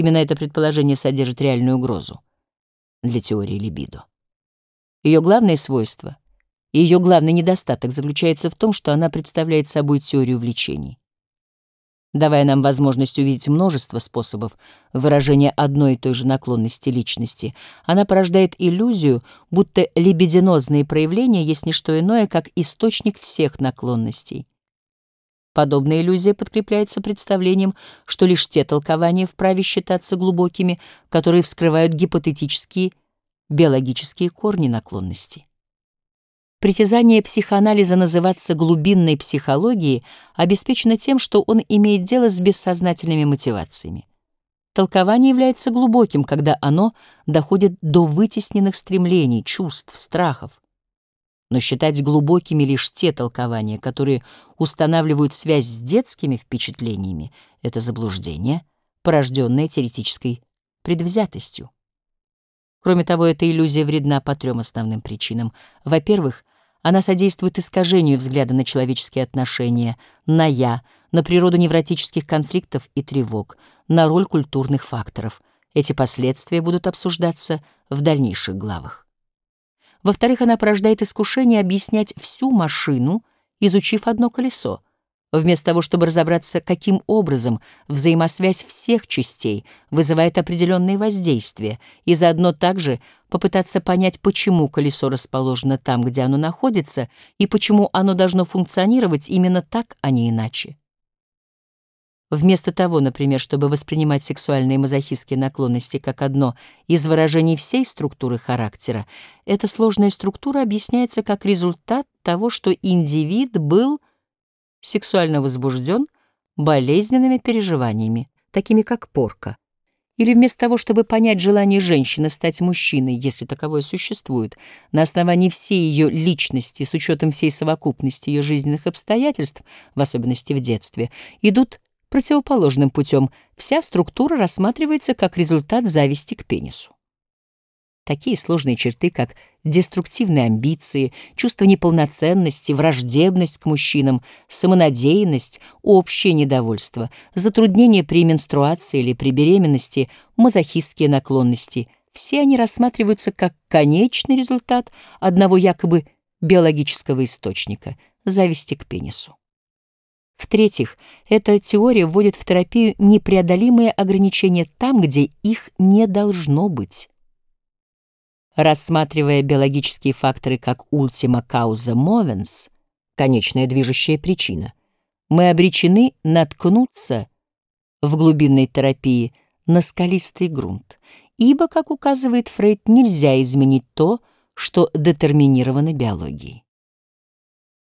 Именно это предположение содержит реальную угрозу для теории либидо. Ее главное свойство и ее главный недостаток заключается в том, что она представляет собой теорию влечений. Давая нам возможность увидеть множество способов выражения одной и той же наклонности личности, она порождает иллюзию, будто либидинозные проявления есть не что иное, как источник всех наклонностей. Подобная иллюзия подкрепляется представлением, что лишь те толкования вправе считаться глубокими, которые вскрывают гипотетические биологические корни наклонности. Притязание психоанализа называться глубинной психологией обеспечено тем, что он имеет дело с бессознательными мотивациями. Толкование является глубоким, когда оно доходит до вытесненных стремлений, чувств, страхов. Но считать глубокими лишь те толкования, которые устанавливают связь с детскими впечатлениями, это заблуждение, порожденное теоретической предвзятостью. Кроме того, эта иллюзия вредна по трем основным причинам. Во-первых, она содействует искажению взгляда на человеческие отношения, на «я», на природу невротических конфликтов и тревог, на роль культурных факторов. Эти последствия будут обсуждаться в дальнейших главах. Во-вторых, она порождает искушение объяснять всю машину, изучив одно колесо — Вместо того, чтобы разобраться, каким образом взаимосвязь всех частей вызывает определенные воздействия, и заодно также попытаться понять, почему колесо расположено там, где оно находится, и почему оно должно функционировать именно так, а не иначе. Вместо того, например, чтобы воспринимать сексуальные мазохистские наклонности как одно из выражений всей структуры характера, эта сложная структура объясняется как результат того, что индивид был – сексуально возбужден болезненными переживаниями, такими как порка. Или вместо того, чтобы понять желание женщины стать мужчиной, если таковое существует, на основании всей ее личности, с учетом всей совокупности ее жизненных обстоятельств, в особенности в детстве, идут противоположным путем. Вся структура рассматривается как результат зависти к пенису. Такие сложные черты, как деструктивные амбиции, чувство неполноценности, враждебность к мужчинам, самонадеянность, общее недовольство, затруднения при менструации или при беременности, мазохистские наклонности — все они рассматриваются как конечный результат одного якобы биологического источника — зависти к пенису. В-третьих, эта теория вводит в терапию непреодолимые ограничения там, где их не должно быть. Рассматривая биологические факторы как ultima causa movens, конечная движущая причина, мы обречены наткнуться в глубинной терапии на скалистый грунт, ибо, как указывает Фрейд, нельзя изменить то, что детерминировано биологией.